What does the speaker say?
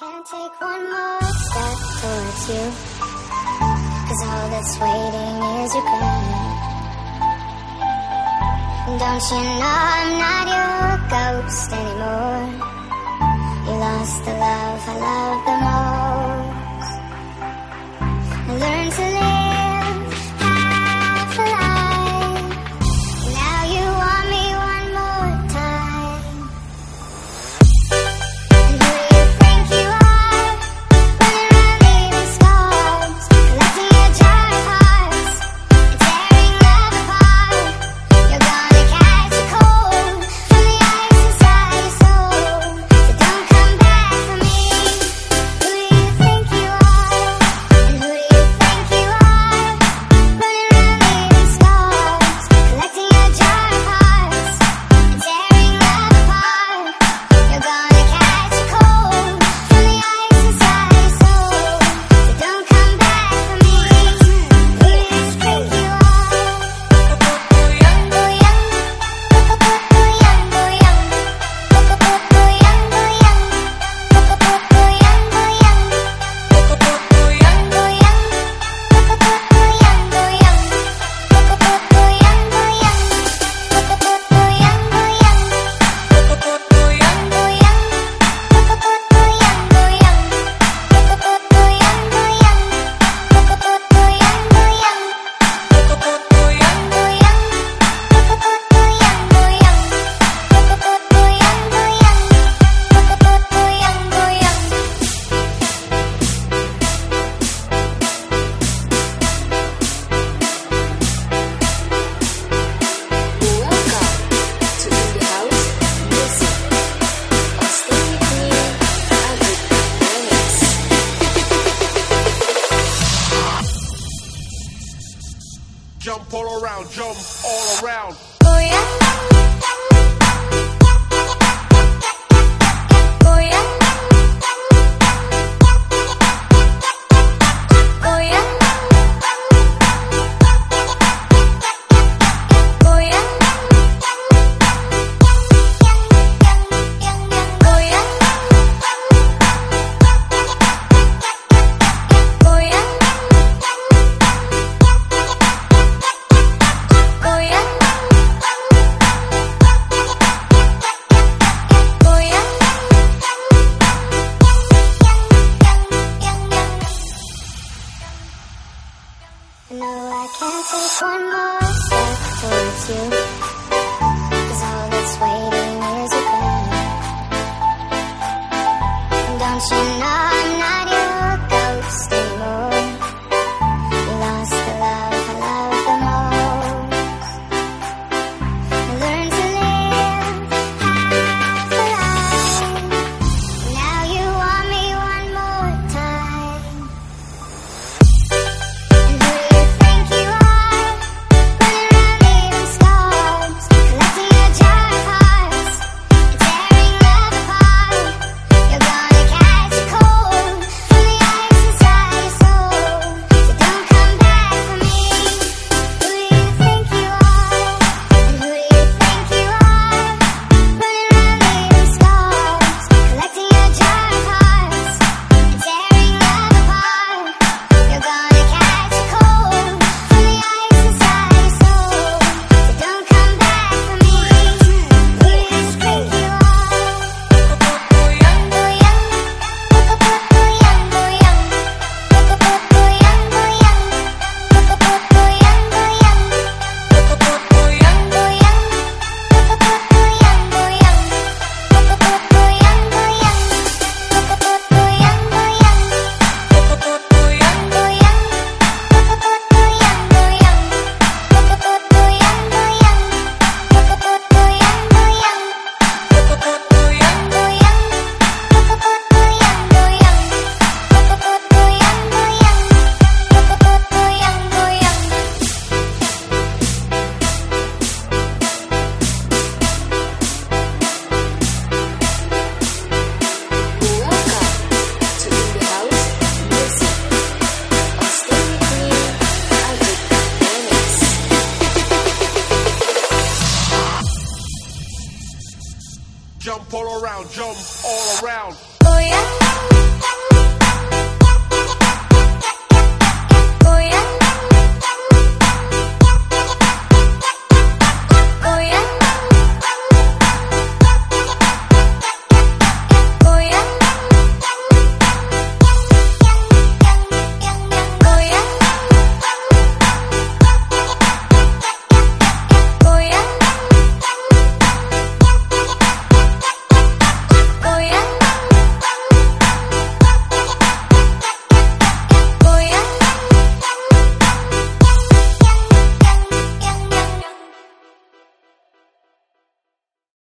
can't take one more step towards you. Cause all that's waiting is regret. Don't you know I'm not your ghost anymore? You lost the love I loved the most. Jump all around. Oh yeah. No, I can't take one more step towards you. Cause all that's waiting is a grin. Don't you know? all around. Oh yeah.